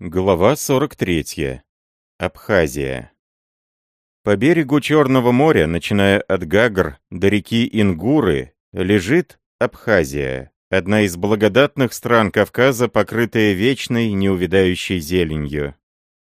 Глава 43. Абхазия. По берегу Черного моря, начиная от Гагр до реки Ингуры, лежит Абхазия, одна из благодатных стран Кавказа, покрытая вечной, неувядающей зеленью.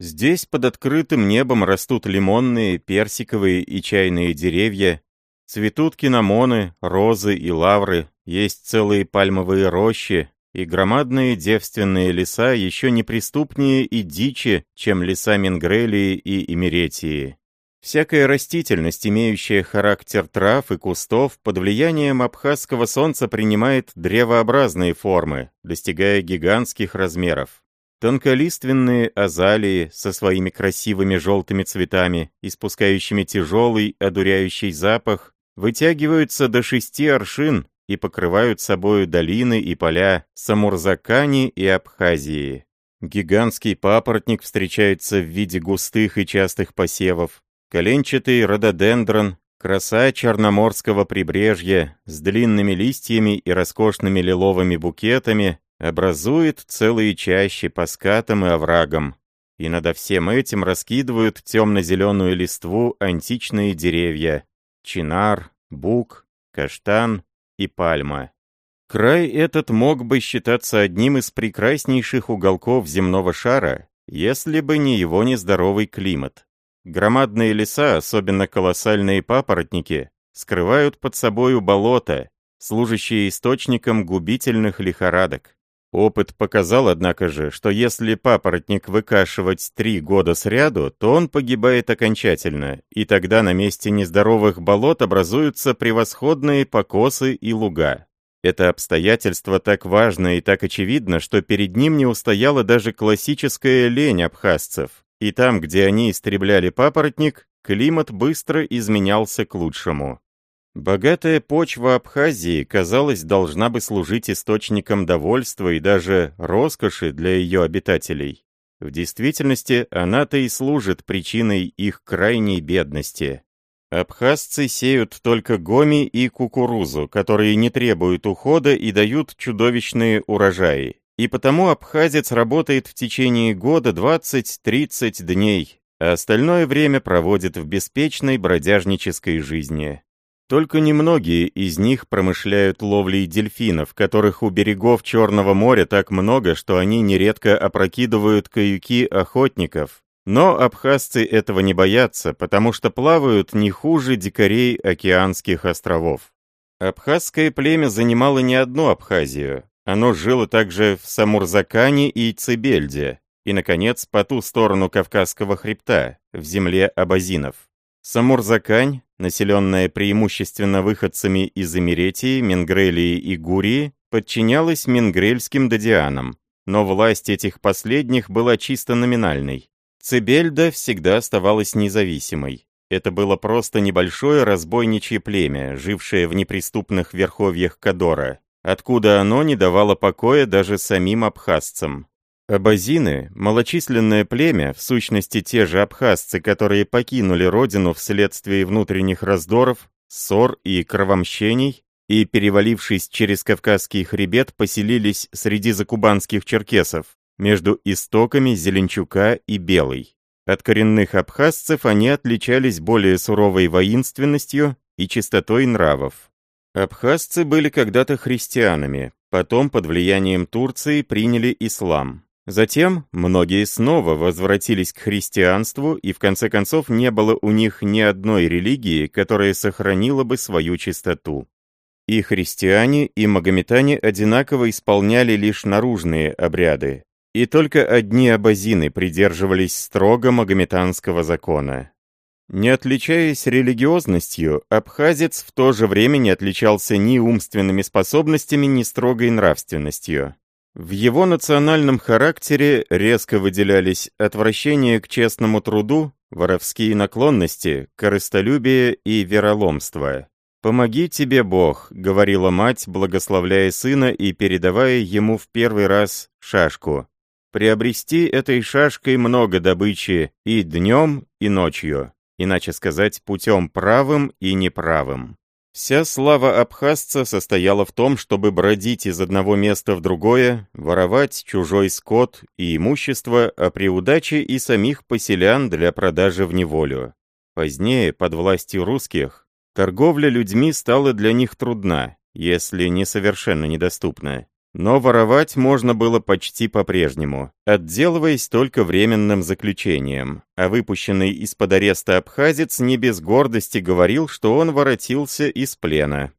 Здесь под открытым небом растут лимонные, персиковые и чайные деревья, цветут киномоны, розы и лавры, есть целые пальмовые рощи, и громадные девственные леса еще неприступнее и дичи, чем леса Мингрелии и Имеретии. Всякая растительность, имеющая характер трав и кустов, под влиянием абхазского солнца принимает древообразные формы, достигая гигантских размеров. Тонколиственные азалии со своими красивыми желтыми цветами, испускающими тяжелый, одуряющий запах, вытягиваются до шести аршин и покрывают собою долины и поля Самурзакани и Абхазии. Гигантский папоротник встречается в виде густых и частых посевов. Коленчатый рододендрон, краса черноморского прибрежья с длинными листьями и роскошными лиловыми букетами образует целые чащи по скатам и оврагам. И над всем этим раскидывают темно-зеленую листву античные деревья — чинар, бук, каштан, и пальма. Край этот мог бы считаться одним из прекраснейших уголков земного шара, если бы не его нездоровый климат. Громадные леса, особенно колоссальные папоротники, скрывают под собою болота, служащие источником губительных лихорадок. Опыт показал, однако же, что если папоротник выкашивать три года сряду, то он погибает окончательно, и тогда на месте нездоровых болот образуются превосходные покосы и луга. Это обстоятельство так важно и так очевидно, что перед ним не устояла даже классическая лень абхазцев, и там, где они истребляли папоротник, климат быстро изменялся к лучшему. Богатая почва Абхазии, казалось, должна бы служить источником довольства и даже роскоши для ее обитателей. В действительности, она-то и служит причиной их крайней бедности. Абхазцы сеют только гоми и кукурузу, которые не требуют ухода и дают чудовищные урожаи. И потому абхазец работает в течение года 20-30 дней, а остальное время проводит в беспечной бродяжнической жизни. Только немногие из них промышляют ловлей дельфинов, которых у берегов Черного моря так много, что они нередко опрокидывают каюки охотников. Но абхазцы этого не боятся, потому что плавают не хуже дикарей океанских островов. Абхазское племя занимало не одну Абхазию. Оно жило также в Самурзакане и Цибельде, и, наконец, по ту сторону Кавказского хребта, в земле абазинов. Самурзакань, населенная преимущественно выходцами из Эмеретии, Менгрелии и Гурии, подчинялась менгрельским дадианам, но власть этих последних была чисто номинальной. Цибельда всегда оставалась независимой. Это было просто небольшое разбойничье племя, жившее в неприступных верховьях Кадора, откуда оно не давало покоя даже самим абхазцам. Абазины, малочисленное племя, в сущности те же абхазцы, которые покинули родину вследствие внутренних раздоров, ссор и кровомщений, и, перевалившись через Кавказский хребет, поселились среди закубанских черкесов, между истоками Зеленчука и Белой. От коренных абхазцев они отличались более суровой воинственностью и чистотой нравов. Абхазцы были когда-то христианами, потом под влиянием Турции приняли ислам. Затем многие снова возвратились к христианству, и в конце концов не было у них ни одной религии, которая сохранила бы свою чистоту. И христиане, и магометане одинаково исполняли лишь наружные обряды, и только одни абазины придерживались строго магометанского закона. Не отличаясь религиозностью, абхазец в то же время не отличался ни умственными способностями, ни строгой нравственностью. В его национальном характере резко выделялись отвращение к честному труду, воровские наклонности, корыстолюбие и вероломство. «Помоги тебе Бог», — говорила мать, благословляя сына и передавая ему в первый раз шашку. «Приобрести этой шашкой много добычи и днем, и ночью, иначе сказать, путем правым и неправым». Вся слава абхазца состояла в том, чтобы бродить из одного места в другое, воровать чужой скот и имущество, а при удаче и самих поселян для продажи в неволю. Позднее, под властью русских, торговля людьми стала для них трудна, если не совершенно недоступна. Но воровать можно было почти по-прежнему, отделываясь только временным заключением, а выпущенный из-под ареста абхазец не без гордости говорил, что он воротился из плена.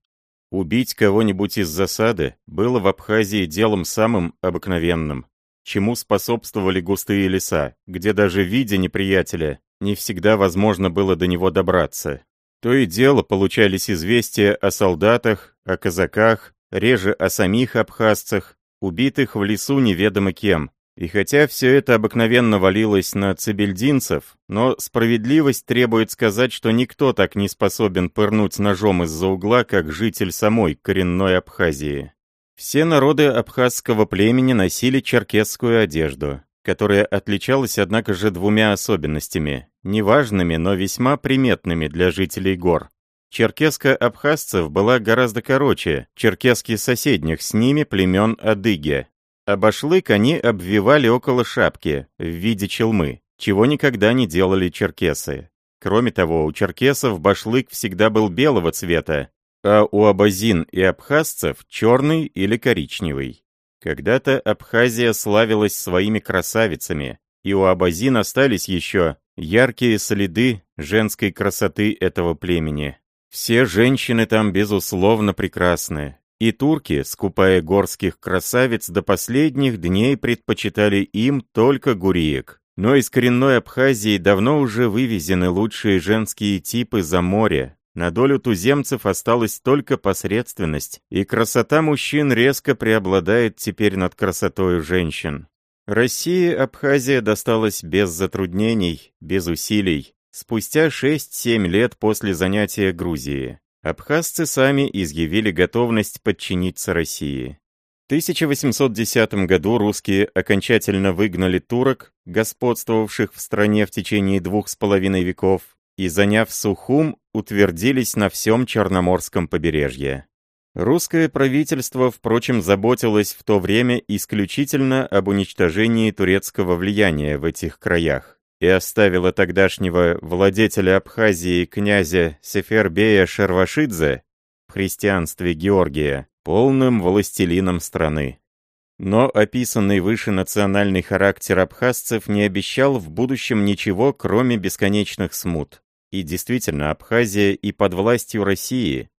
Убить кого-нибудь из засады было в Абхазии делом самым обыкновенным, чему способствовали густые леса, где даже видя неприятеля, не всегда возможно было до него добраться. То и дело получались известия о солдатах, о казаках, реже о самих абхазцах, убитых в лесу неведомо кем. И хотя все это обыкновенно валилось на цибельдинцев, но справедливость требует сказать, что никто так не способен пырнуть ножом из-за угла, как житель самой коренной Абхазии. Все народы абхазского племени носили черкесскую одежду, которая отличалась, однако же, двумя особенностями, неважными, но весьма приметными для жителей гор. Черкеска абхазцев была гораздо короче, черкески соседних с ними племен Адыги. Башлык они обвивали около шапки, в виде челмы, чего никогда не делали черкесы. Кроме того, у черкесов башлык всегда был белого цвета, а у абазин и абхазцев черный или коричневый. Когда-то Абхазия славилась своими красавицами, и у абазин остались еще яркие следы женской красоты этого племени. Все женщины там, безусловно, прекрасны. И турки, скупая горских красавиц, до последних дней предпочитали им только гуриек. Но из коренной Абхазии давно уже вывезены лучшие женские типы за море. На долю туземцев осталась только посредственность, и красота мужчин резко преобладает теперь над красотой женщин. России Абхазия досталась без затруднений, без усилий. Спустя 6-7 лет после занятия Грузии, абхазцы сами изъявили готовность подчиниться России. В 1810 году русские окончательно выгнали турок, господствовавших в стране в течение двух с половиной веков, и, заняв Сухум, утвердились на всем Черноморском побережье. Русское правительство, впрочем, заботилось в то время исключительно об уничтожении турецкого влияния в этих краях и оставила тогдашнего владетеля Абхазии князя Сефербея Шервашидзе в христианстве Георгия полным властелином страны. Но описанный выше национальный характер абхазцев не обещал в будущем ничего, кроме бесконечных смут. И действительно, Абхазия и под властью России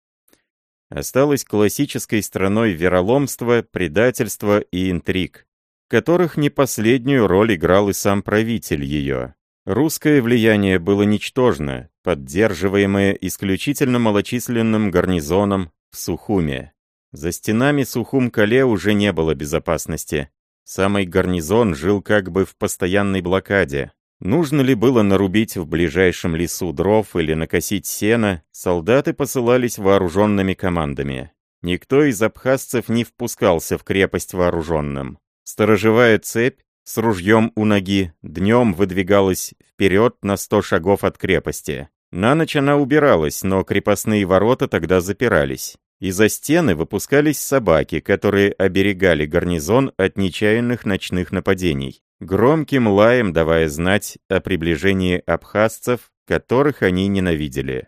осталась классической страной вероломства, предательства и интриг которых не последнюю роль играл и сам правитель ее. Русское влияние было ничтожно, поддерживаемое исключительно малочисленным гарнизоном в Сухуме. За стенами Сухум-Кале уже не было безопасности. Самый гарнизон жил как бы в постоянной блокаде. Нужно ли было нарубить в ближайшем лесу дров или накосить сено, солдаты посылались вооруженными командами. Никто из абхазцев не впускался в крепость вооруженным. Сторожевая цепь с ружьем у ноги днем выдвигалась вперед на сто шагов от крепости. На ночь она убиралась, но крепостные ворота тогда запирались. И за стены выпускались собаки, которые оберегали гарнизон от нечаянных ночных нападений, громким лаем давая знать о приближении абхазцев, которых они ненавидели.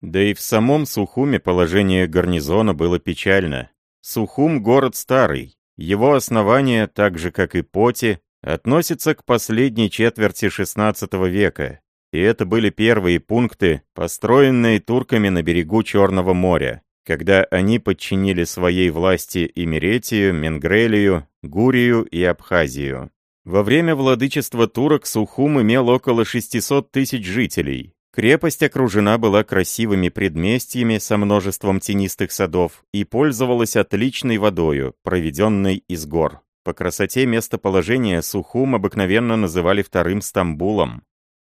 Да и в самом Сухуме положение гарнизона было печально. Сухум — город старый, его основание, так же как и Поти, относится к последней четверти XVI века, и это были первые пункты, построенные турками на берегу Черного моря, когда они подчинили своей власти Имеретию, Менгрелию, Гурию и Абхазию. Во время владычества турок Сухум имел около 600 тысяч жителей, Крепость окружена была красивыми предместьями со множеством тенистых садов и пользовалась отличной водою, проведенной из гор. По красоте местоположения Сухум обыкновенно называли вторым Стамбулом.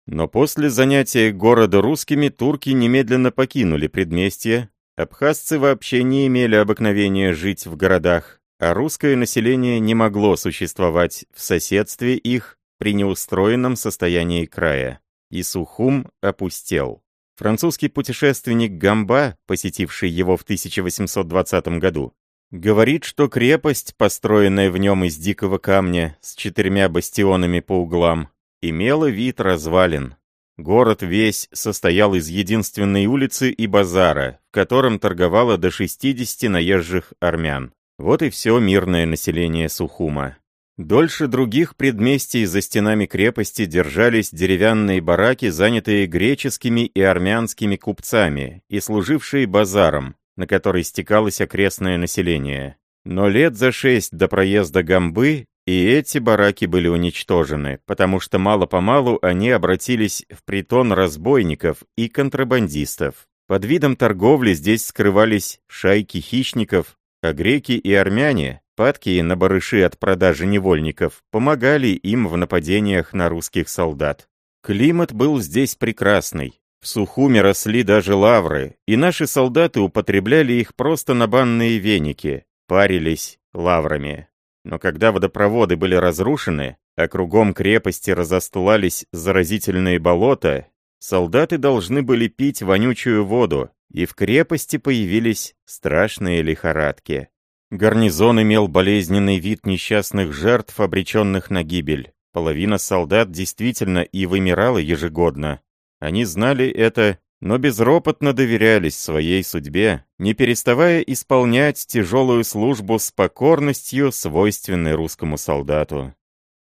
Но после занятия города русскими турки немедленно покинули предместье, абхазцы вообще не имели обыкновения жить в городах, а русское население не могло существовать в соседстве их при неустроенном состоянии края и Сухум опустел. Французский путешественник Гамба, посетивший его в 1820 году, говорит, что крепость, построенная в нем из дикого камня с четырьмя бастионами по углам, имела вид развалин. Город весь состоял из единственной улицы и базара, в котором торговало до 60 наезжих армян. Вот и все мирное население Сухума. Дольше других предместий за стенами крепости держались деревянные бараки, занятые греческими и армянскими купцами и служившие базаром, на который стекалось окрестное население. Но лет за шесть до проезда Гамбы и эти бараки были уничтожены, потому что мало-помалу они обратились в притон разбойников и контрабандистов. Под видом торговли здесь скрывались шайки хищников, а греки и армяне, падкие на барыши от продажи невольников, помогали им в нападениях на русских солдат. Климат был здесь прекрасный. В Сухуме росли даже лавры, и наши солдаты употребляли их просто на банные веники, парились лаврами. Но когда водопроводы были разрушены, а кругом крепости разостулались заразительные болота, солдаты должны были пить вонючую воду, и в крепости появились страшные лихорадки. Гарнизон имел болезненный вид несчастных жертв, обреченных на гибель. Половина солдат действительно и вымирала ежегодно. Они знали это, но безропотно доверялись своей судьбе, не переставая исполнять тяжелую службу с покорностью, свойственной русскому солдату.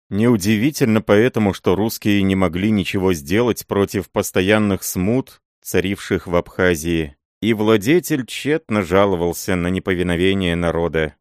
Неудивительно поэтому, что русские не могли ничего сделать против постоянных смут, царивших в Абхазии, и владетель тщетно жаловался на неповиновение народа.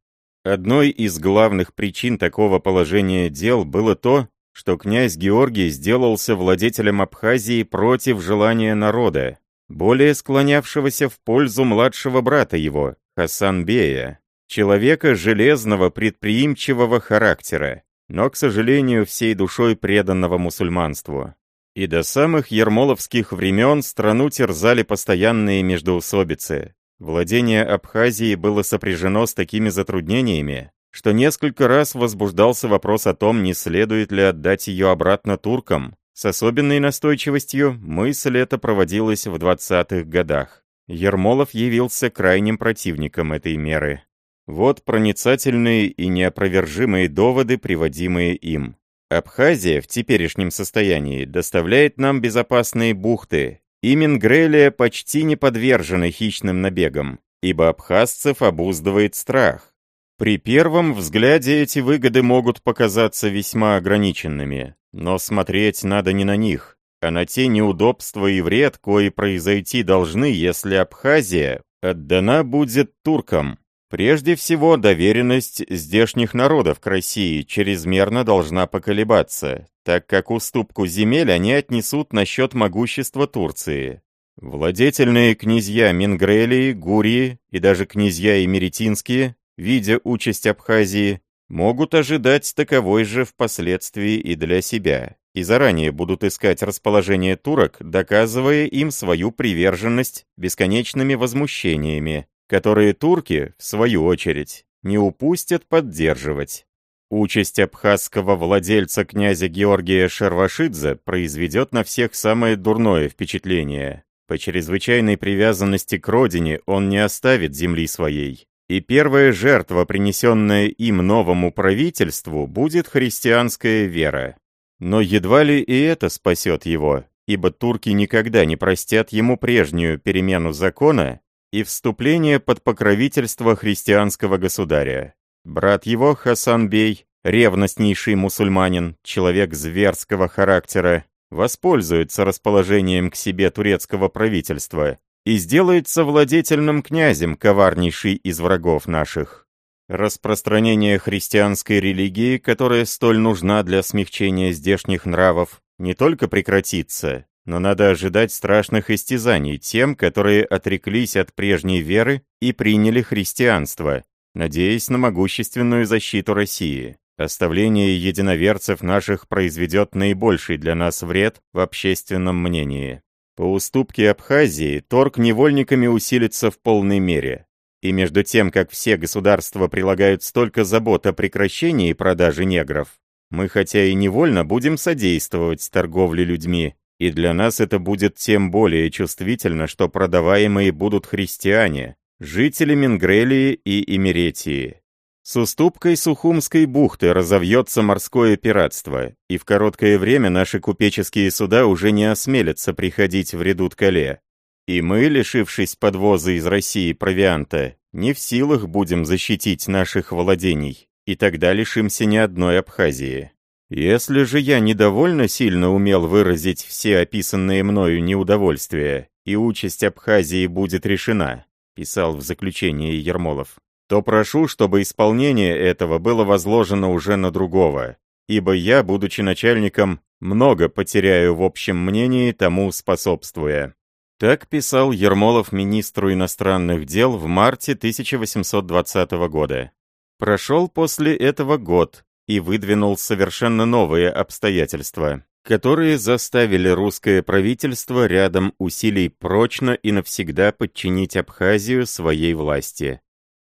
Одной из главных причин такого положения дел было то, что князь Георгий сделался владетелем Абхазии против желания народа, более склонявшегося в пользу младшего брата его, Хасан-бея, человека железного предприимчивого характера, но, к сожалению, всей душой преданного мусульманству. И до самых ермоловских времен страну терзали постоянные междоусобицы. Владение Абхазии было сопряжено с такими затруднениями, что несколько раз возбуждался вопрос о том, не следует ли отдать ее обратно туркам. С особенной настойчивостью мысль эта проводилась в 20-х годах. Ермолов явился крайним противником этой меры. Вот проницательные и неопровержимые доводы, приводимые им. Абхазия в теперешнем состоянии доставляет нам безопасные бухты, и Мингрелия почти не подвержена хищным набегам, ибо абхазцев обуздывает страх. При первом взгляде эти выгоды могут показаться весьма ограниченными, но смотреть надо не на них, а на те неудобства и вред, кои произойти должны, если Абхазия отдана будет туркам. Прежде всего, доверенность здешних народов к России чрезмерно должна поколебаться, так как уступку земель они отнесут на счет могущества Турции. Владетельные князья Мингрелии, Гурии и даже князья Эмеретинские, видя участь Абхазии, могут ожидать таковой же впоследствии и для себя, и заранее будут искать расположение турок, доказывая им свою приверженность бесконечными возмущениями, которые турки, в свою очередь, не упустят поддерживать. Участь абхазского владельца князя Георгия Шервашидзе произведет на всех самое дурное впечатление. По чрезвычайной привязанности к родине он не оставит земли своей. И первая жертва, принесенная им новому правительству, будет христианская вера. Но едва ли и это спасет его, ибо турки никогда не простят ему прежнюю перемену закона и вступление под покровительство христианского государя. Брат его, Хасан Бей, ревностнейший мусульманин, человек зверского характера, воспользуется расположением к себе турецкого правительства и сделается владетельным князем, коварнейший из врагов наших. Распространение христианской религии, которая столь нужна для смягчения здешних нравов, не только прекратится, но надо ожидать страшных истязаний тем, которые отреклись от прежней веры и приняли христианство, надеясь на могущественную защиту России. Оставление единоверцев наших произведет наибольший для нас вред в общественном мнении. По уступке Абхазии торг невольниками усилится в полной мере. И между тем, как все государства прилагают столько забот о прекращении продажи негров, мы хотя и невольно будем содействовать торговле людьми, И для нас это будет тем более чувствительно, что продаваемые будут христиане, жители Мингрелии и Имеретии. С уступкой Сухумской бухты разовьется морское пиратство, и в короткое время наши купеческие суда уже не осмелятся приходить в Редут-Кале. И мы, лишившись подвоза из России провианта, не в силах будем защитить наших владений, и тогда лишимся ни одной Абхазии. Если же я недовольно сильно умел выразить все описанные мною неудовольствия, и участь Абхазии будет решена, писал в заключении Ермолов, то прошу, чтобы исполнение этого было возложено уже на другого, ибо я, будучи начальником, много потеряю в общем мнении тому способствуя». Так писал Ермолов министру иностранных дел в марте 1820 года. Прошел после этого год и выдвинул совершенно новые обстоятельства, которые заставили русское правительство рядом усилий прочно и навсегда подчинить Абхазию своей власти.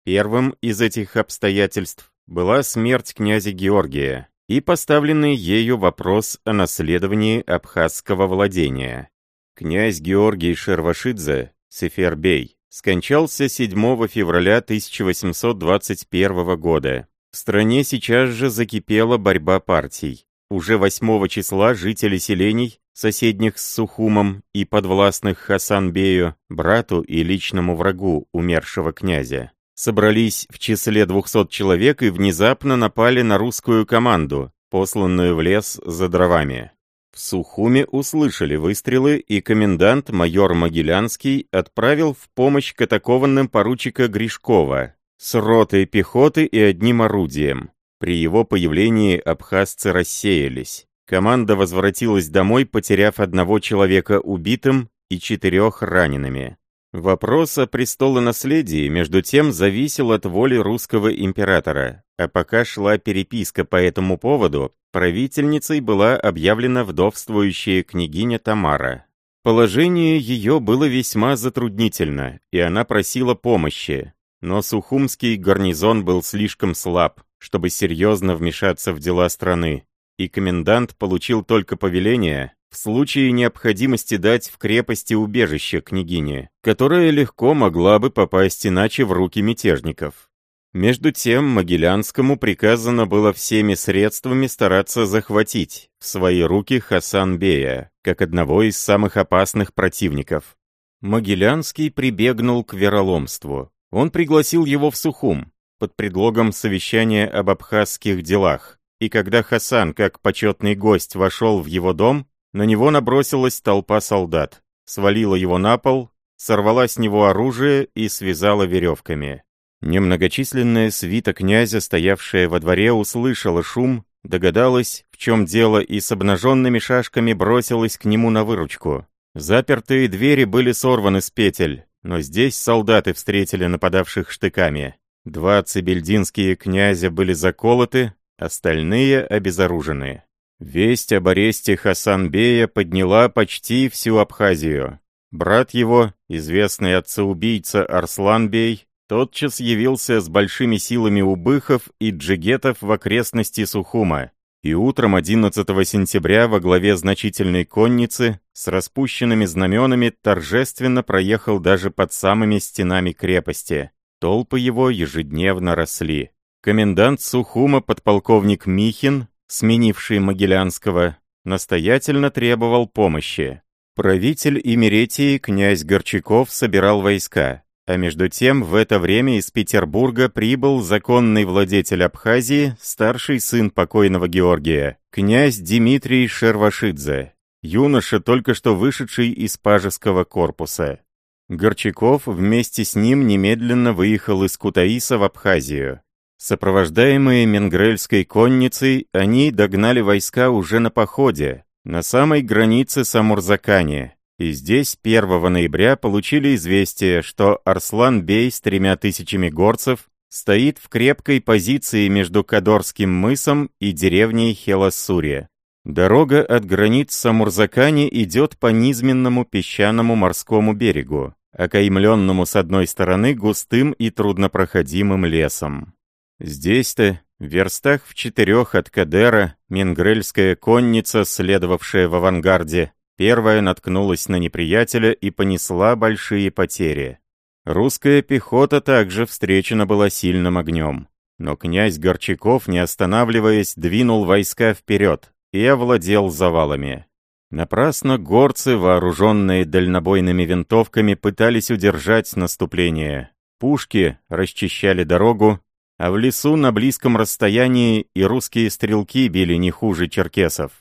Первым из этих обстоятельств была смерть князя Георгия и поставленный ею вопрос о наследовании абхазского владения. Князь Георгий Шервашидзе, Сефербей, скончался 7 февраля 1821 года. В стране сейчас же закипела борьба партий. Уже 8 числа жители селений, соседних с Сухумом и подвластных Хасанбею, брату и личному врагу умершего князя, собрались в числе 200 человек и внезапно напали на русскую команду, посланную в лес за дровами. В Сухуме услышали выстрелы, и комендант майор Могилянский отправил в помощь катакованным поручика Гришкова с ротой пехоты и одним орудием. При его появлении абхазцы рассеялись. Команда возвратилась домой, потеряв одного человека убитым и четырех ранеными. Вопрос о престолонаследии, между тем, зависел от воли русского императора, а пока шла переписка по этому поводу, правительницей была объявлена вдовствующая княгиня Тамара. Положение ее было весьма затруднительно, и она просила помощи, но Сухумский гарнизон был слишком слаб, чтобы серьезно вмешаться в дела страны, и комендант получил только повеление в случае необходимости дать в крепости убежище княгине, которая легко могла бы попасть иначе в руки мятежников. Между тем Могилянскому приказано было всеми средствами стараться захватить в свои руки Хасан-бея, как одного из самых опасных противников. Могилянский прибегнул к вероломству. Он пригласил его в Сухум под предлогом совещания об абхазских делах, и когда Хасан, как почетный гость, вошел в его дом, на него набросилась толпа солдат, свалила его на пол, сорвала с него оружие и связала веревками. Немногочисленная свита князя, стоявшая во дворе, услышала шум, догадалась, в чем дело, и с обнаженными шашками бросилась к нему на выручку. Запертые двери были сорваны с петель, но здесь солдаты встретили нападавших штыками. Два цибельдинские князя были заколоты, остальные обезоружены. Весть об аресте Хасанбея подняла почти всю Абхазию. Брат его, известный отца-убийца Арсланбей, тотчас явился с большими силами убыхов и джигетов в окрестности Сухума, и утром 11 сентября во главе значительной конницы с распущенными знаменами торжественно проехал даже под самыми стенами крепости. Толпы его ежедневно росли. Комендант Сухума подполковник Михин сменивший Могилянского, настоятельно требовал помощи. Правитель Имеретии князь Горчаков собирал войска, а между тем в это время из Петербурга прибыл законный владетель Абхазии, старший сын покойного Георгия, князь Дмитрий Шервашидзе, юноша, только что вышедший из пажеского корпуса. Горчаков вместе с ним немедленно выехал из Кутаиса в Абхазию. Сопровождаемые Менгрельской конницей, они догнали войска уже на походе, на самой границе Самурзакани, и здесь 1 ноября получили известие, что Арслан-бей с тремя тысячами горцев стоит в крепкой позиции между Кадорским мысом и деревней Хелассуре. Дорога от границ Самурзакани идет по низменному песчаному морскому берегу, окаймленному с одной стороны густым и труднопроходимым лесом. Здесь-то, в верстах в четырех от Кадера, менгрельская конница, следовавшая в авангарде, первая наткнулась на неприятеля и понесла большие потери. Русская пехота также встречена была сильным огнем. Но князь Горчаков, не останавливаясь, двинул войска вперед и овладел завалами. Напрасно горцы, вооруженные дальнобойными винтовками, пытались удержать наступление. Пушки расчищали дорогу, а в лесу на близком расстоянии и русские стрелки били не хуже черкесов.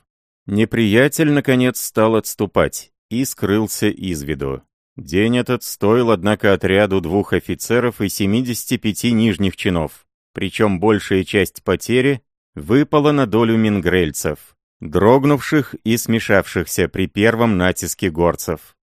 Неприятель, наконец, стал отступать и скрылся из виду. День этот стоил, однако, отряду двух офицеров и 75 нижних чинов, причем большая часть потери выпала на долю мингрельцев, дрогнувших и смешавшихся при первом натиске горцев.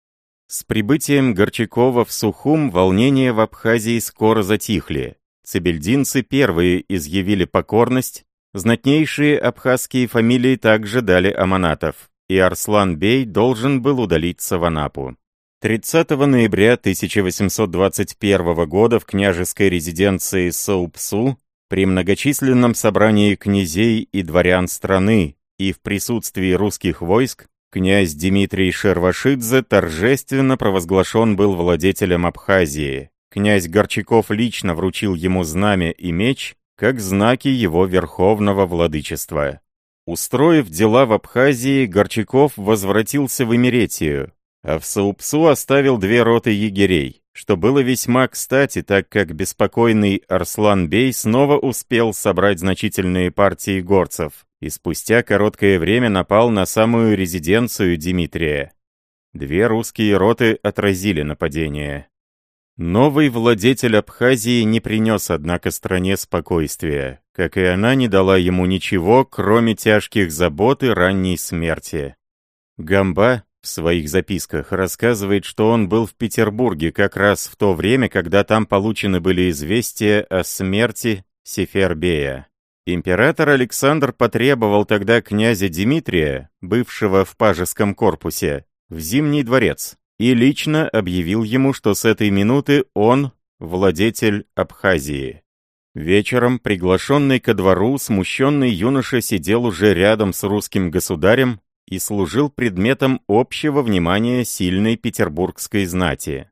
С прибытием Горчакова в Сухум волнения в Абхазии скоро затихли. Цибельдинцы первые изъявили покорность, знатнейшие абхазские фамилии также дали аманатов, и Арслан-бей должен был удалиться в Анапу. 30 ноября 1821 года в княжеской резиденции Саупсу при многочисленном собрании князей и дворян страны и в присутствии русских войск князь Дмитрий Шервашидзе торжественно провозглашен был владетелем Абхазии. Князь Горчаков лично вручил ему знамя и меч, как знаки его верховного владычества. Устроив дела в Абхазии, Горчаков возвратился в Эмеретию, а в Саупсу оставил две роты егерей, что было весьма кстати, так как беспокойный Арслан-бей снова успел собрать значительные партии горцев и спустя короткое время напал на самую резиденцию Дмитрия. Две русские роты отразили нападение. Новый владетель Абхазии не принес, однако, стране спокойствия, как и она не дала ему ничего, кроме тяжких забот и ранней смерти. Гамба, в своих записках рассказывает, что он был в Петербурге как раз в то время, когда там получены были известия о смерти Сефербея. Император Александр потребовал тогда князя Дмитрия, бывшего в пажеском корпусе, в Зимний дворец, и лично объявил ему, что с этой минуты он владетель Абхазии. Вечером, приглашенный ко двору, смущенный юноша сидел уже рядом с русским государем и служил предметом общего внимания сильной петербургской знати.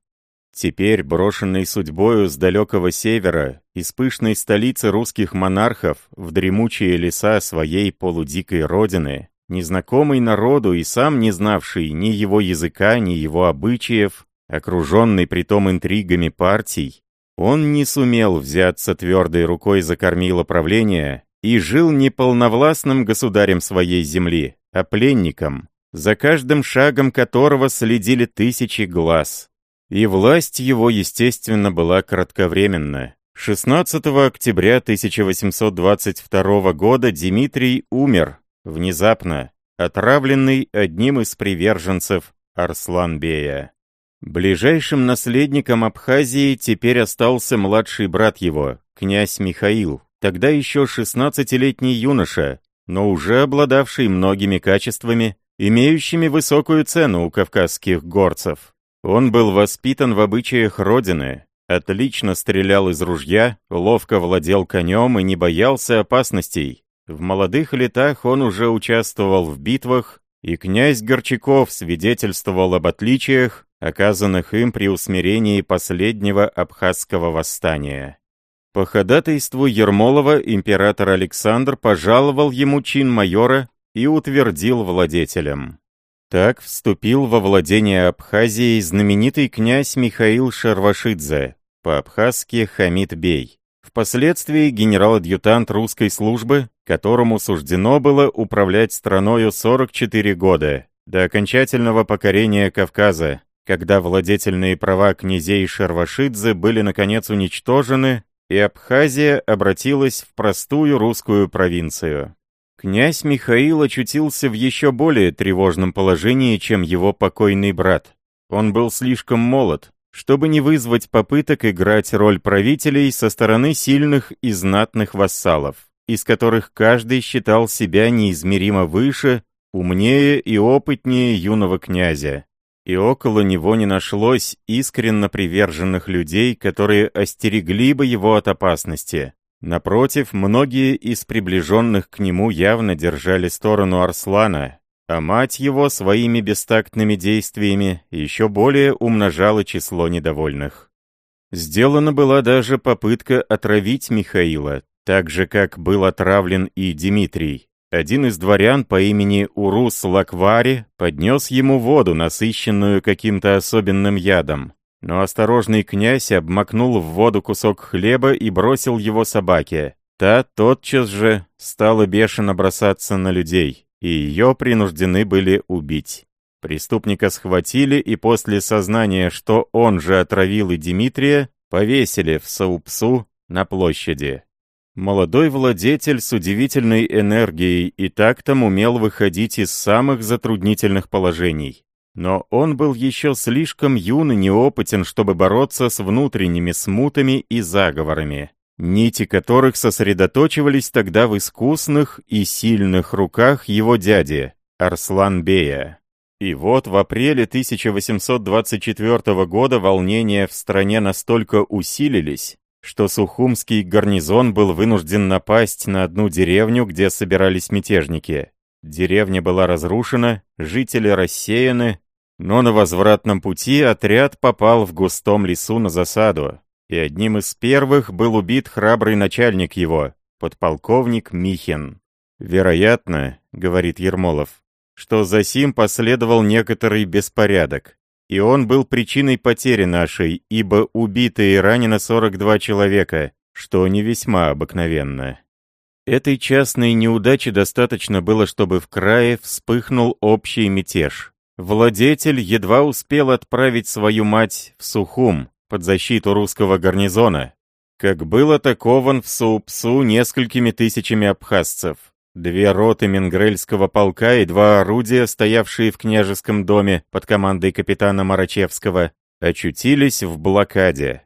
Теперь, брошенный судьбою с далекого севера, из пышной столицы русских монархов в дремучие леса своей полудикой родины, незнакомый народу и сам не знавший ни его языка, ни его обычаев, окруженный притом интригами партий, он не сумел взяться твердой рукой за кормило правления и жил не полновластным государем своей земли, а пленником, за каждым шагом которого следили тысячи глаз. И власть его, естественно, была кратковременна. 16 октября 1822 года Дмитрий умер, внезапно, отравленный одним из приверженцев Арсланбея. Ближайшим наследником Абхазии теперь остался младший брат его, князь Михаил, тогда еще 16-летний юноша, но уже обладавший многими качествами, имеющими высокую цену у кавказских горцев. Он был воспитан в обычаях родины, отлично стрелял из ружья, ловко владел конем и не боялся опасностей. В молодых летах он уже участвовал в битвах, и князь Горчаков свидетельствовал об отличиях, оказанных им при усмирении последнего абхазского восстания. По ходатайству Ермолова император Александр пожаловал ему чин майора и утвердил владетелем. Так вступил во владение Абхазией знаменитый князь Михаил Шарвашидзе, по-абхазски Хамид Бей. Впоследствии генерал-адъютант русской службы, которому суждено было управлять страною 44 года, до окончательного покорения Кавказа, когда владетельные права князей Шарвашидзе были наконец уничтожены и Абхазия обратилась в простую русскую провинцию. Князь Михаил очутился в еще более тревожном положении, чем его покойный брат. Он был слишком молод, чтобы не вызвать попыток играть роль правителей со стороны сильных и знатных вассалов, из которых каждый считал себя неизмеримо выше, умнее и опытнее юного князя и около него не нашлось искренно приверженных людей, которые остерегли бы его от опасности. Напротив, многие из приближенных к нему явно держали сторону Арслана, а мать его своими бестактными действиями еще более умножала число недовольных. Сделана была даже попытка отравить Михаила, так же, как был отравлен и Дмитрий. Один из дворян по имени Урус Лаквари поднес ему воду, насыщенную каким-то особенным ядом. Но осторожный князь обмакнул в воду кусок хлеба и бросил его собаке. Та тотчас же стала бешено бросаться на людей, и ее принуждены были убить. Преступника схватили и после сознания, что он же отравил и Дмитрия, повесили в Саупсу на площади. Молодой владетель с удивительной энергией и тактом умел выходить из самых затруднительных положений. Но он был еще слишком юн и неопытен, чтобы бороться с внутренними смутами и заговорами, нити которых сосредоточивались тогда в искусных и сильных руках его дяди, Арслан-бея. И вот в апреле 1824 года волнения в стране настолько усилились, что Сухумский гарнизон был вынужден напасть на одну деревню, где собирались мятежники. Деревня была разрушена, жители рассеяны, но на возвратном пути отряд попал в густом лесу на засаду, и одним из первых был убит храбрый начальник его, подполковник Михин. «Вероятно, — говорит Ермолов, — что за сим последовал некоторый беспорядок, и он был причиной потери нашей, ибо убито и ранено 42 человека, что не весьма обыкновенно. Этой частной неудачи достаточно было, чтобы в крае вспыхнул общий мятеж. Владетель едва успел отправить свою мать в Сухум под защиту русского гарнизона, как был атакован в Суупсу несколькими тысячами абхазцев. Две роты Менгрельского полка и два орудия, стоявшие в княжеском доме под командой капитана Марачевского, очутились в блокаде.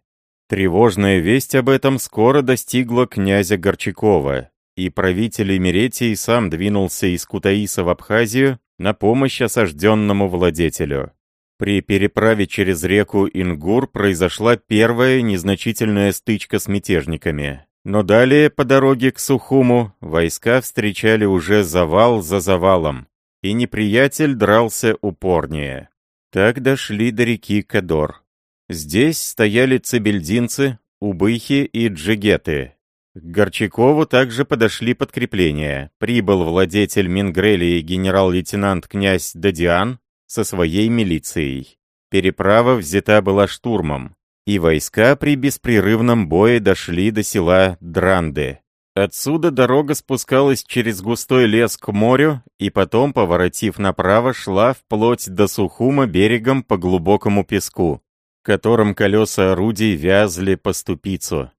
Тревожная весть об этом скоро достигла князя Горчакова, и правитель Имеретий сам двинулся из Кутаиса в Абхазию на помощь осажденному владетелю. При переправе через реку Ингур произошла первая незначительная стычка с мятежниками. Но далее по дороге к Сухуму войска встречали уже завал за завалом, и неприятель дрался упорнее. Так дошли до реки Кадор. Здесь стояли цибельдинцы, убыхи и джигеты. К Горчакову также подошли подкрепления. Прибыл владетель Мингрелии генерал-лейтенант князь Дадиан со своей милицией. Переправа взята была штурмом и войска при беспрерывном бое дошли до села Дранды. Отсюда дорога спускалась через густой лес к морю и потом, поворотив направо, шла вплоть до Сухума берегом по глубокому песку, которым колеса орудий вязли по ступицу.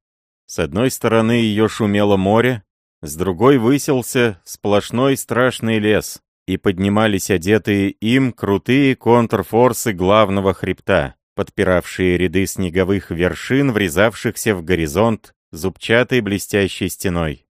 С одной стороны ее шумело море, с другой высился сплошной страшный лес, и поднимались одетые им крутые контрфорсы главного хребта подпиравшие ряды снеговых вершин, врезавшихся в горизонт зубчатой блестящей стеной.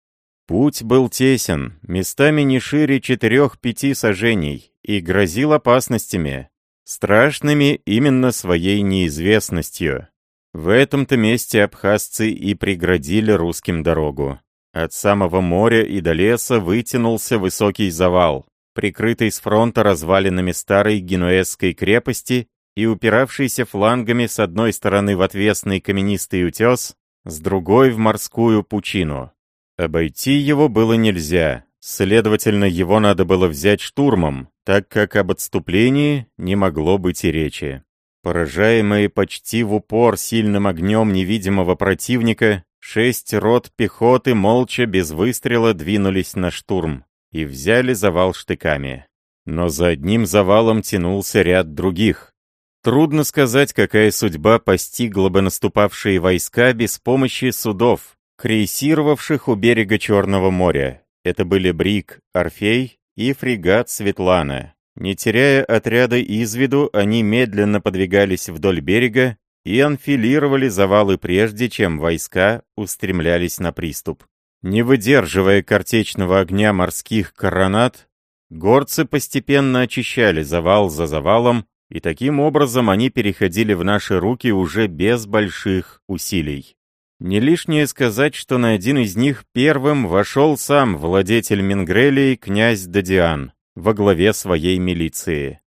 Путь был тесен, местами не шире четырех-пяти сажений, и грозил опасностями, страшными именно своей неизвестностью. В этом-то месте абхазцы и преградили русским дорогу. От самого моря и до леса вытянулся высокий завал, прикрытый с фронта развалинами старой генуэзской крепости и упиравшийся флангами с одной стороны в отвесный каменистый утес, с другой в морскую пучину. Обойти его было нельзя, следовательно, его надо было взять штурмом, так как об отступлении не могло быть и речи. Поражаемые почти в упор сильным огнем невидимого противника, шесть рот пехоты молча без выстрела двинулись на штурм и взяли завал штыками. Но за одним завалом тянулся ряд других, Трудно сказать, какая судьба постигла бы наступавшие войска без помощи судов, крейсировавших у берега Черного моря. Это были Брик, Орфей и фрегат Светлана. Не теряя отряда из виду, они медленно подвигались вдоль берега и анфилировали завалы прежде, чем войска устремлялись на приступ. Не выдерживая картечного огня морских коронат, горцы постепенно очищали завал за завалом, и таким образом они переходили в наши руки уже без больших усилий. Не лишнее сказать, что на один из них первым вошел сам владетель Мингрелии князь Дадиан. Во главе своей милиции.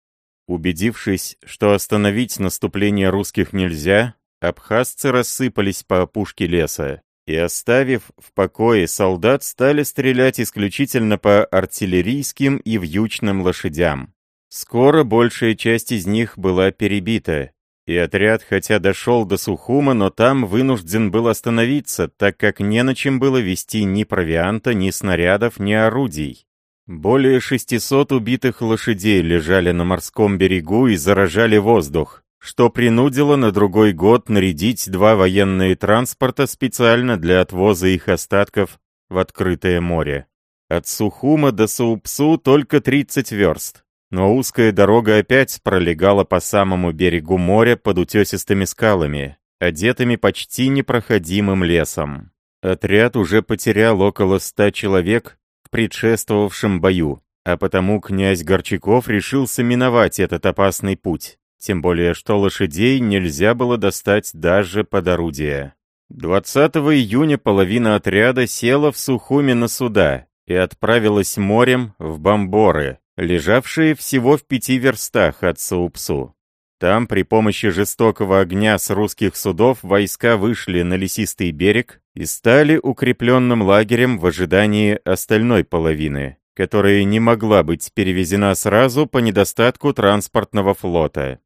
Убедившись, что остановить наступление русских нельзя, абхазцы рассыпались по опушке леса и, оставив в покое солдат, стали стрелять исключительно по артиллерийским и вьючным лошадям. Скоро большая часть из них была перебита, и отряд, хотя дошел до Сухума, но там вынужден был остановиться, так как не на чем было вести ни провианта, ни снарядов, ни орудий. Более 600 убитых лошадей лежали на морском берегу и заражали воздух, что принудило на другой год нарядить два военные транспорта специально для отвоза их остатков в открытое море. От Сухума до Саупсу только 30 верст, но узкая дорога опять пролегала по самому берегу моря под утесистыми скалами, одетыми почти непроходимым лесом. Отряд уже потерял около ста человек предшествовавшем бою, а потому князь Горчаков решился миновать этот опасный путь, тем более что лошадей нельзя было достать даже под орудие. 20 июня половина отряда села в Сухуми на суда и отправилась морем в Бамборы, лежавшие всего в пяти верстах от Саупсу. Там при помощи жестокого огня с русских судов войска вышли на лесистый берег и стали укрепленным лагерем в ожидании остальной половины, которая не могла быть перевезена сразу по недостатку транспортного флота.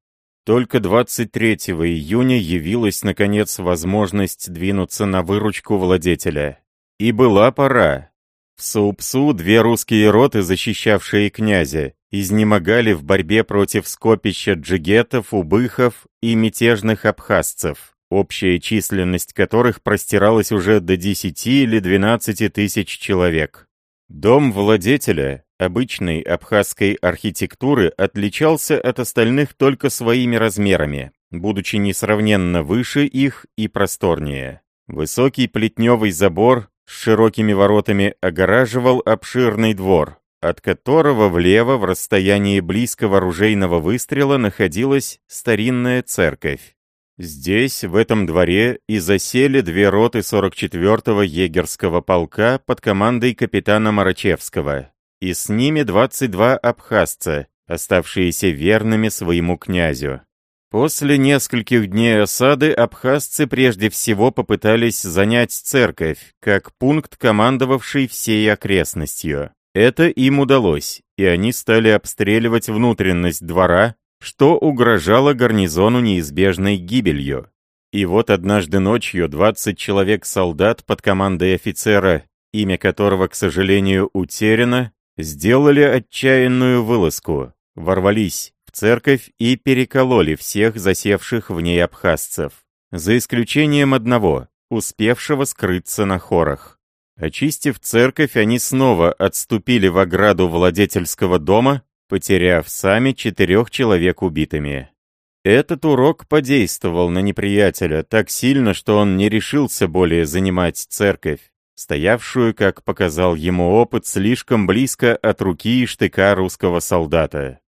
Только 23 июня явилась, наконец, возможность двинуться на выручку владетеля. И была пора. В Саупсу две русские роты, защищавшие князя, изнемогали в борьбе против скопища джигетов, убыхов и мятежных абхазцев, общая численность которых простиралась уже до 10 или 12 тысяч человек. Дом владетеля, обычной абхазской архитектуры, отличался от остальных только своими размерами, будучи несравненно выше их и просторнее. Высокий плетневый забор с широкими воротами огораживал обширный двор, от которого влево в расстоянии близкого оружейного выстрела находилась старинная церковь. Здесь, в этом дворе, и засели две роты 44-го егерского полка под командой капитана Марачевского, и с ними 22 абхазца, оставшиеся верными своему князю. После нескольких дней осады абхазцы прежде всего попытались занять церковь, как пункт, командовавший всей окрестностью. Это им удалось, и они стали обстреливать внутренность двора, что угрожало гарнизону неизбежной гибелью. И вот однажды ночью 20 человек-солдат под командой офицера, имя которого, к сожалению, утеряно, сделали отчаянную вылазку, ворвались церковь и перекололи всех засевших в ней абхазцев, за исключением одного, успевшего скрыться на хорах. Очистив церковь, они снова отступили в ограду владетельского дома, потеряв сами четырех человек убитыми. Этот урок подействовал на неприятеля так сильно, что он не решился более занимать церковь, стоявшую, как показал ему опыт, слишком близко от руки и штыка русского солдата.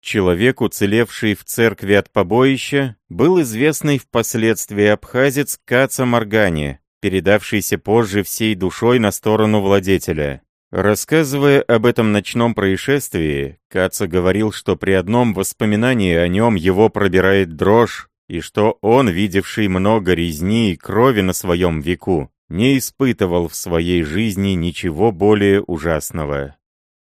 Человек, уцелевший в церкви от побоища, был известный впоследствии абхазец Каца Моргани, передавшийся позже всей душой на сторону владетеля. Рассказывая об этом ночном происшествии, Каца говорил, что при одном воспоминании о нем его пробирает дрожь, и что он, видевший много резни и крови на своем веку, не испытывал в своей жизни ничего более ужасного.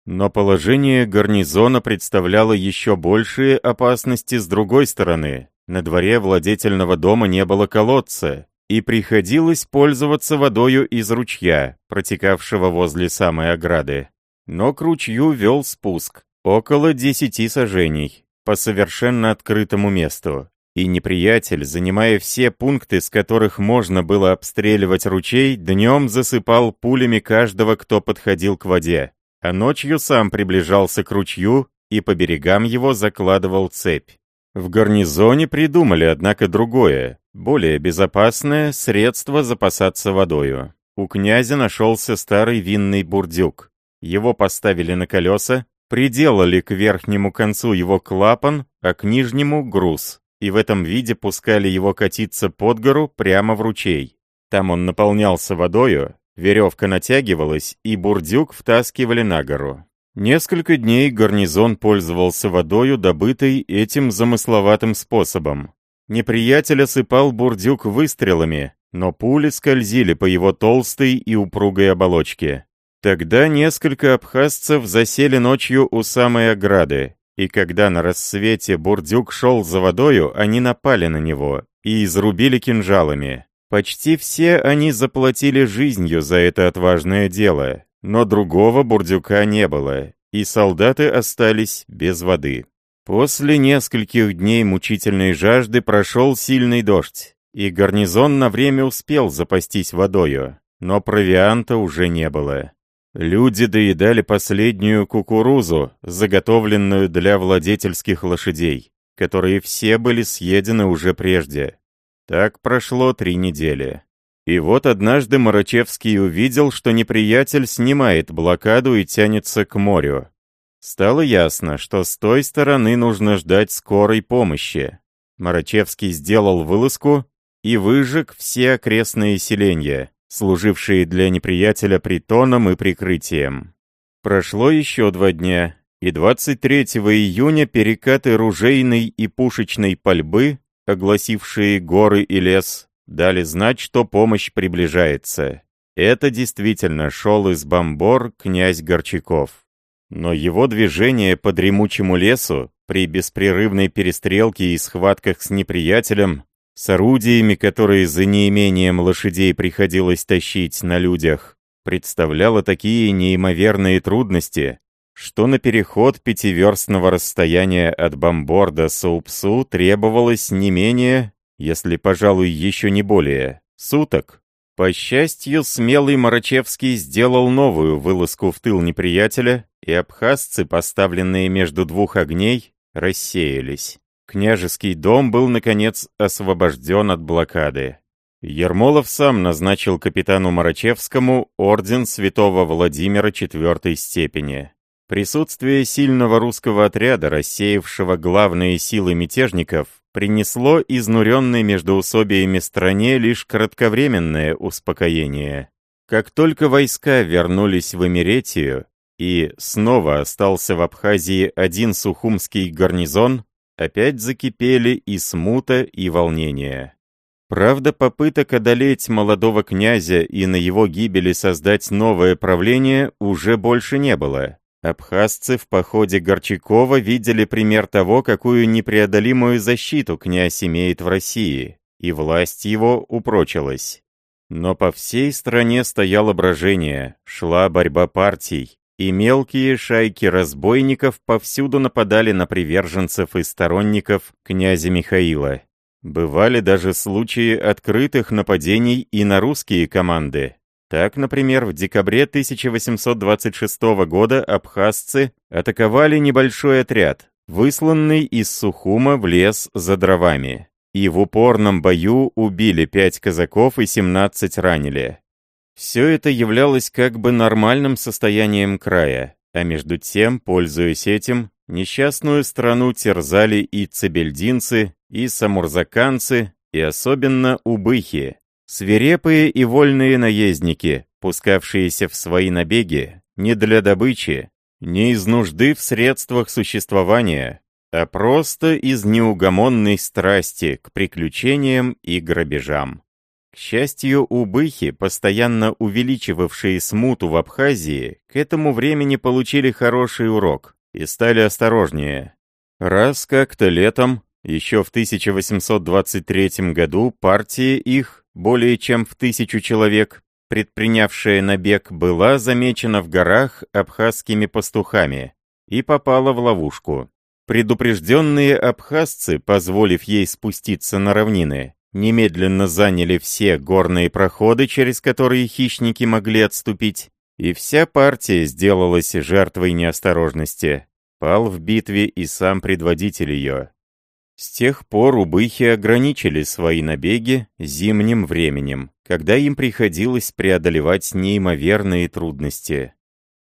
Но положение гарнизона представляло еще большие опасности с другой стороны. На дворе владетельного дома не было колодца, и приходилось пользоваться водою из ручья, протекавшего возле самой ограды. Но к ручью вел спуск, около десяти сажений, по совершенно открытому месту. И неприятель, занимая все пункты, с которых можно было обстреливать ручей, днем засыпал пулями каждого, кто подходил к воде а ночью сам приближался к ручью и по берегам его закладывал цепь. В гарнизоне придумали, однако, другое, более безопасное средство запасаться водою. У князя нашелся старый винный бурдюк. Его поставили на колеса, приделали к верхнему концу его клапан, а к нижнему — груз, и в этом виде пускали его катиться под гору прямо в ручей. Там он наполнялся водою, Веревка натягивалась, и бурдюк втаскивали на гору. Несколько дней гарнизон пользовался водою, добытой этим замысловатым способом. Неприятель осыпал бурдюк выстрелами, но пули скользили по его толстой и упругой оболочке. Тогда несколько абхазцев засели ночью у самой ограды, и когда на рассвете бурдюк шел за водою, они напали на него и изрубили кинжалами. Почти все они заплатили жизнью за это отважное дело, но другого бурдюка не было, и солдаты остались без воды. После нескольких дней мучительной жажды прошел сильный дождь, и гарнизон на время успел запастись водою, но провианта уже не было. Люди доедали последнюю кукурузу, заготовленную для владетельских лошадей, которые все были съедены уже прежде. Так прошло три недели. И вот однажды Марачевский увидел, что неприятель снимает блокаду и тянется к морю. Стало ясно, что с той стороны нужно ждать скорой помощи. Марачевский сделал вылазку и выжег все окрестные селения служившие для неприятеля притоном и прикрытием. Прошло еще два дня, и 23 июня перекаты ружейной и пушечной пальбы, огласившие горы и лес, дали знать, что помощь приближается. Это действительно шел из Бомбор князь Горчаков. Но его движение по дремучему лесу при беспрерывной перестрелке и схватках с неприятелем с орудиями, которые за неимением лошадей приходилось тащить на людях, представляло такие неимоверные трудности, что на переход пятиверстного расстояния от Бомбор до Саупсу требовалось не менее, если, пожалуй, еще не более, суток. По счастью, смелый Марачевский сделал новую вылазку в тыл неприятеля, и абхазцы, поставленные между двух огней, рассеялись. Княжеский дом был, наконец, освобожден от блокады. Ермолов сам назначил капитану Марачевскому орден святого Владимира четвертой степени. Присутствие сильного русского отряда, рассеявшего главные силы мятежников, принесло изнуренной между усобиями стране лишь кратковременное успокоение. Как только войска вернулись в Эмеретию, и снова остался в Абхазии один сухумский гарнизон, опять закипели и смута, и волнение. Правда, попыток одолеть молодого князя и на его гибели создать новое правление уже больше не было. Абхазцы в походе Горчакова видели пример того, какую непреодолимую защиту князь имеет в России, и власть его упрочилась. Но по всей стране стояло брожение, шла борьба партий, и мелкие шайки разбойников повсюду нападали на приверженцев и сторонников князя Михаила. Бывали даже случаи открытых нападений и на русские команды. Так, например, в декабре 1826 года абхазцы атаковали небольшой отряд, высланный из Сухума в лес за дровами. И в упорном бою убили пять казаков и 17 ранили. Все это являлось как бы нормальным состоянием края, а между тем, пользуясь этим, несчастную страну терзали и цибельдинцы, и самурзаканцы, и особенно убыхи, свирепые и вольные наездники, пускавшиеся в свои набеги не для добычи, не из нужды в средствах существования, а просто из неугомонной страсти к приключениям и грабежам. К счастью, убыхи, постоянно увеличивавшие смуту в Абхазии, к этому времени получили хороший урок и стали осторожнее. Раз как-то летом, еще в 1823 году, партия их, более чем в тысячу человек, предпринявшая набег, была замечена в горах абхазскими пастухами и попала в ловушку. Предупрежденные абхазцы, позволив ей спуститься на равнины, немедленно заняли все горные проходы, через которые хищники могли отступить, и вся партия сделалась жертвой неосторожности. Пал в битве и сам предводитель ее. С тех пор убыхи ограничили свои набеги зимним временем, когда им приходилось преодолевать неимоверные трудности.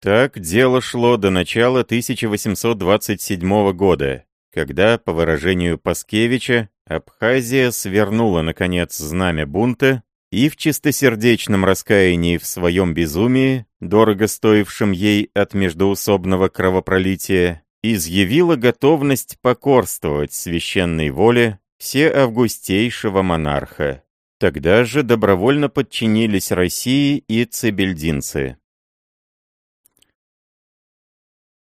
Так дело шло до начала 1827 года, когда, по выражению Паскевича, Абхазия свернула, наконец, знамя бунта и в чистосердечном раскаянии в своем безумии, дорого стоившем ей от междоусобного кровопролития, изъявила готовность покорствовать священной воле все августейшего монарха. Тогда же добровольно подчинились России и цибельдинцы.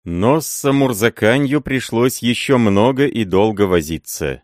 Но с Самурзаканью пришлось еще много и долго возиться.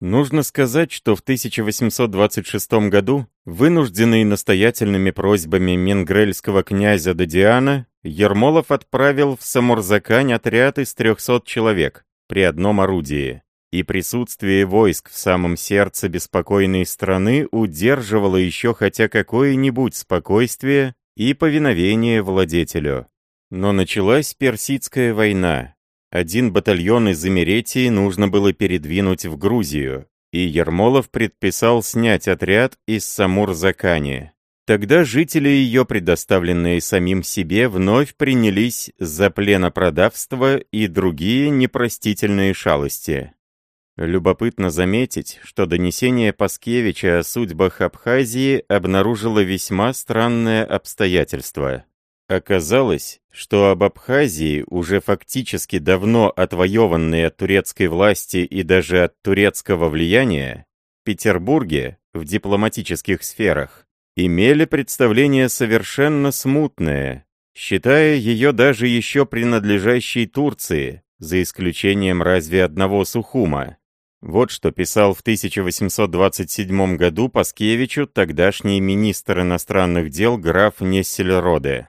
Нужно сказать, что в 1826 году, вынужденный настоятельными просьбами менгрельского князя Дадиана, Ермолов отправил в Самурзакань отряд из 300 человек при одном орудии, и присутствие войск в самом сердце беспокойной страны удерживало еще хотя какое-нибудь спокойствие и повиновение владетелю. Но началась Персидская война. Один батальон из Эмеретии нужно было передвинуть в Грузию, и Ермолов предписал снять отряд из Самур-Закани. Тогда жители ее, предоставленные самим себе, вновь принялись за пленопродавство и другие непростительные шалости. Любопытно заметить, что донесение Паскевича о судьбах Абхазии обнаружило весьма странное обстоятельство. Оказалось, что об Абхазии, уже фактически давно отвоеванной от турецкой власти и даже от турецкого влияния, в Петербурге, в дипломатических сферах, имели представление совершенно смутное, считая ее даже еще принадлежащей Турции, за исключением разве одного Сухума. Вот что писал в 1827 году Паскевичу тогдашний министр иностранных дел граф Нессельроде.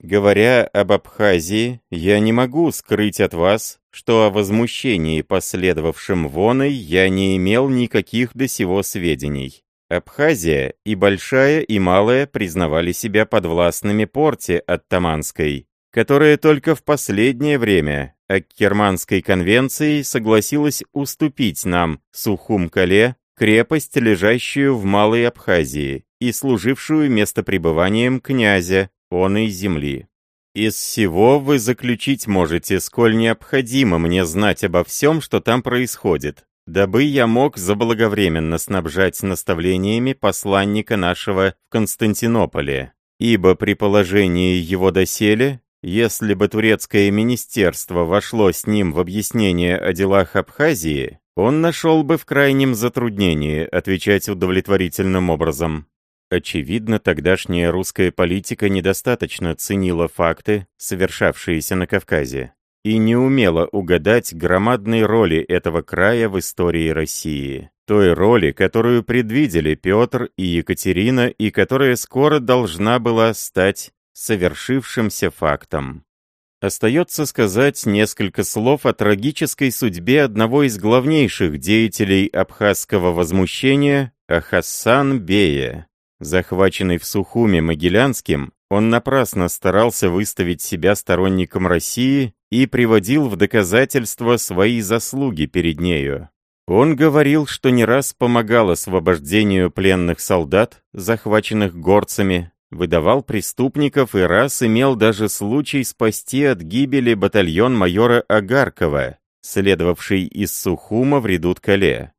Говоря об Абхазии, я не могу скрыть от вас, что о возмущении, последовавшем воной, я не имел никаких до сего сведений. Абхазия и Большая, и Малая признавали себя подвластными порте Оттаманской, которая только в последнее время, а к Керманской конвенции согласилась уступить нам, Сухум-Кале, крепость, лежащую в Малой Абхазии и служившую местопребыванием князя, оной земли. Из всего вы заключить можете, сколь необходимо мне знать обо всем, что там происходит, дабы я мог заблаговременно снабжать наставлениями посланника нашего в Константинополе. Ибо при положении его доселе, если бы турецкое министерство вошло с ним в объяснение о делах Абхазии, он нашел бы в крайнем затруднении отвечать удовлетворительным образом. Очевидно, тогдашняя русская политика недостаточно ценила факты, совершавшиеся на Кавказе, и не умела угадать громадной роли этого края в истории России. Той роли, которую предвидели Петр и Екатерина, и которая скоро должна была стать совершившимся фактом. Остается сказать несколько слов о трагической судьбе одного из главнейших деятелей абхазского возмущения, о Хасан-бее. Захваченный в Сухуме Могилянским, он напрасно старался выставить себя сторонником России и приводил в доказательство свои заслуги перед нею. Он говорил, что не раз помогал освобождению пленных солдат, захваченных горцами, выдавал преступников и раз имел даже случай спасти от гибели батальон майора Агаркова, следовавший из Сухума в Редут-Кале.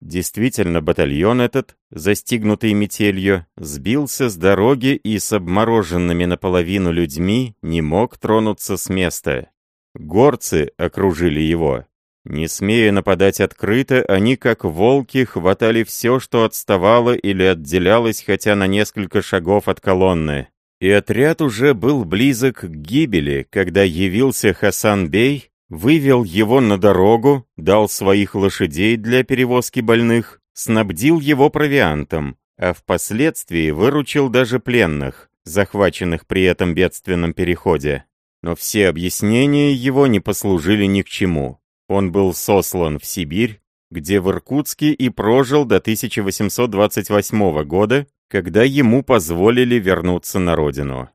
Действительно, батальон этот, застигнутый метелью, сбился с дороги и с обмороженными наполовину людьми не мог тронуться с места. Горцы окружили его. Не смея нападать открыто, они, как волки, хватали все, что отставало или отделялось хотя на несколько шагов от колонны. И отряд уже был близок к гибели, когда явился Хасан Бей вывел его на дорогу, дал своих лошадей для перевозки больных, снабдил его провиантом, а впоследствии выручил даже пленных, захваченных при этом бедственном переходе. Но все объяснения его не послужили ни к чему. Он был сослан в Сибирь, где в Иркутске и прожил до 1828 года, когда ему позволили вернуться на родину.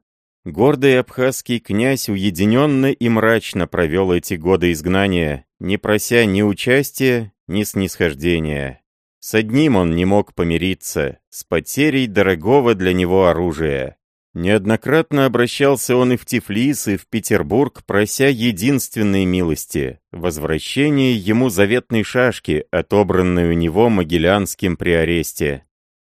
Гордый абхазский князь уединенно и мрачно провел эти годы изгнания, не прося ни участия, ни снисхождения. С одним он не мог помириться, с потерей дорогого для него оружия. Неоднократно обращался он и в Тифлис, и в Петербург, прося единственной милости — возвращения ему заветной шашки, отобранной у него Могилянским при аресте.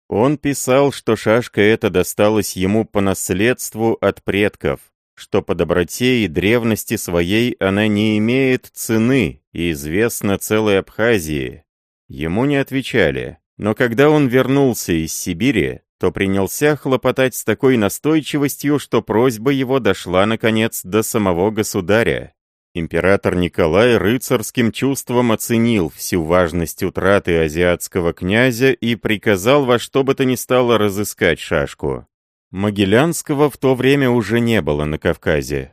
Он писал, что шашка эта досталась ему по наследству от предков, что по доброте и древности своей она не имеет цены и известна целой Абхазии. Ему не отвечали, но когда он вернулся из Сибири, то принялся хлопотать с такой настойчивостью, что просьба его дошла, наконец, до самого государя. Император Николай рыцарским чувством оценил всю важность утраты азиатского князя и приказал во что бы то ни стало разыскать шашку. Могилянского в то время уже не было на Кавказе.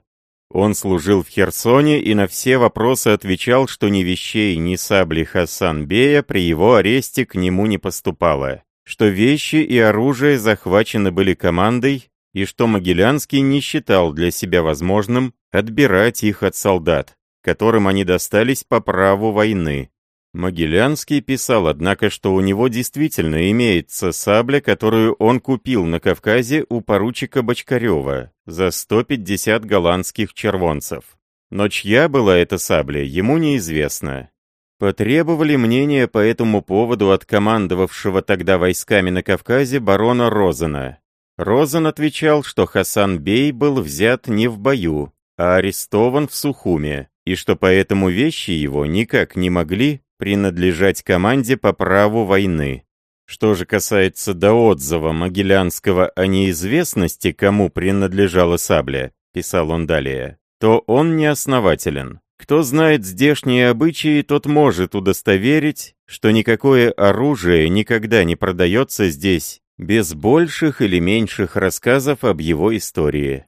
Он служил в Херсоне и на все вопросы отвечал, что ни вещей, ни сабли Хасан-бея при его аресте к нему не поступало, что вещи и оружие захвачены были командой, и что Могилянский не считал для себя возможным отбирать их от солдат, которым они достались по праву войны. Могилянский писал, однако, что у него действительно имеется сабля, которую он купил на Кавказе у поручика Бочкарева за 150 голландских червонцев. Но чья была эта сабля, ему неизвестно. Потребовали мнения по этому поводу от командовавшего тогда войсками на Кавказе барона Розена. Розен отвечал, что Хасан Бей был взят не в бою, а арестован в Сухуме, и что поэтому вещи его никак не могли принадлежать команде по праву войны. Что же касается до отзыва Могилянского о неизвестности, кому принадлежала сабля, писал он далее, то он неоснователен. Кто знает здешние обычаи, тот может удостоверить, что никакое оружие никогда не продается здесь без больших или меньших рассказов об его истории.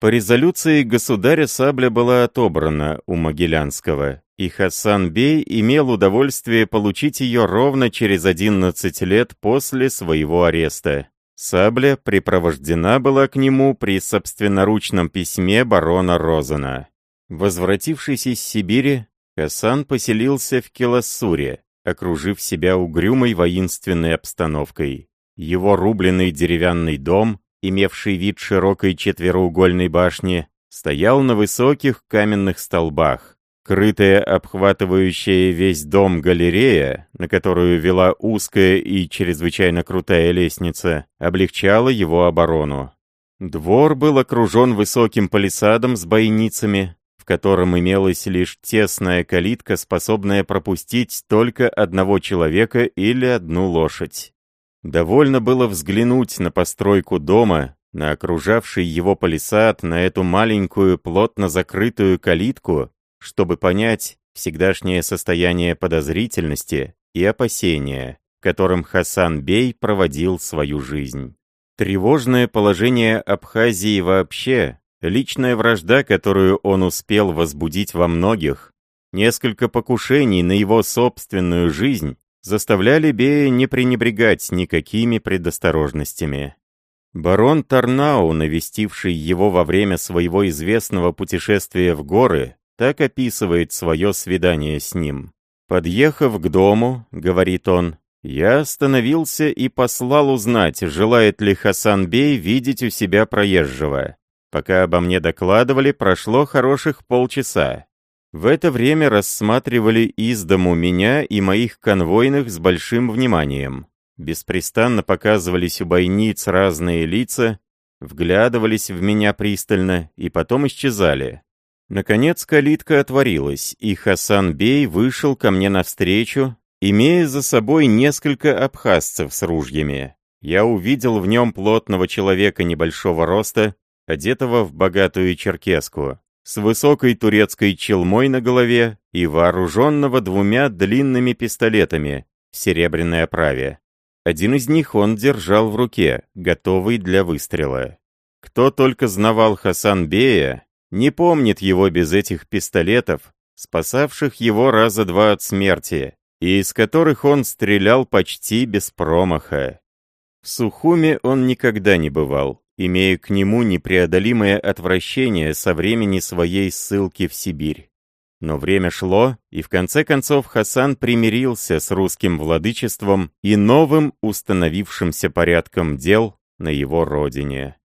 По резолюции государя сабля была отобрана у Могилянского, и Хасан Бей имел удовольствие получить ее ровно через 11 лет после своего ареста. Сабля припровождена была к нему при собственноручном письме барона Розена. Возвратившись из Сибири, Хасан поселился в Келассуре, окружив себя угрюмой воинственной обстановкой. Его рубленый деревянный дом, имевший вид широкой четвероугольной башни, стоял на высоких каменных столбах. Крытая, обхватывающая весь дом галерея, на которую вела узкая и чрезвычайно крутая лестница, облегчала его оборону. Двор был окружен высоким палисадом с бойницами, в котором имелась лишь тесная калитка, способная пропустить только одного человека или одну лошадь. Довольно было взглянуть на постройку дома, на окружавший его палисад, на эту маленькую плотно закрытую калитку, чтобы понять всегдашнее состояние подозрительности и опасения, которым Хасан Бей проводил свою жизнь. Тревожное положение Абхазии вообще, личная вражда, которую он успел возбудить во многих, несколько покушений на его собственную жизнь, заставляли Бея не пренебрегать никакими предосторожностями. Барон Тарнау, навестивший его во время своего известного путешествия в горы, так описывает свое свидание с ним. «Подъехав к дому, — говорит он, — я остановился и послал узнать, желает ли Хасан Бей видеть у себя проезжего. Пока обо мне докладывали, прошло хороших полчаса. В это время рассматривали из дому меня и моих конвойных с большим вниманием. Беспрестанно показывались у бойниц разные лица, вглядывались в меня пристально и потом исчезали. Наконец калитка отворилась, и Хасан Бей вышел ко мне навстречу, имея за собой несколько абхазцев с ружьями. Я увидел в нем плотного человека небольшого роста, одетого в богатую черкеску, с высокой турецкой челмой на голове и вооруженного двумя длинными пистолетами в серебряной оправе. Один из них он держал в руке, готовый для выстрела. Кто только знавал Хасан Бея, не помнит его без этих пистолетов, спасавших его раза два от смерти, и из которых он стрелял почти без промаха. В Сухуме он никогда не бывал, имея к нему непреодолимое отвращение со времени своей ссылки в Сибирь. Но время шло, и в конце концов Хасан примирился с русским владычеством и новым установившимся порядком дел на его родине.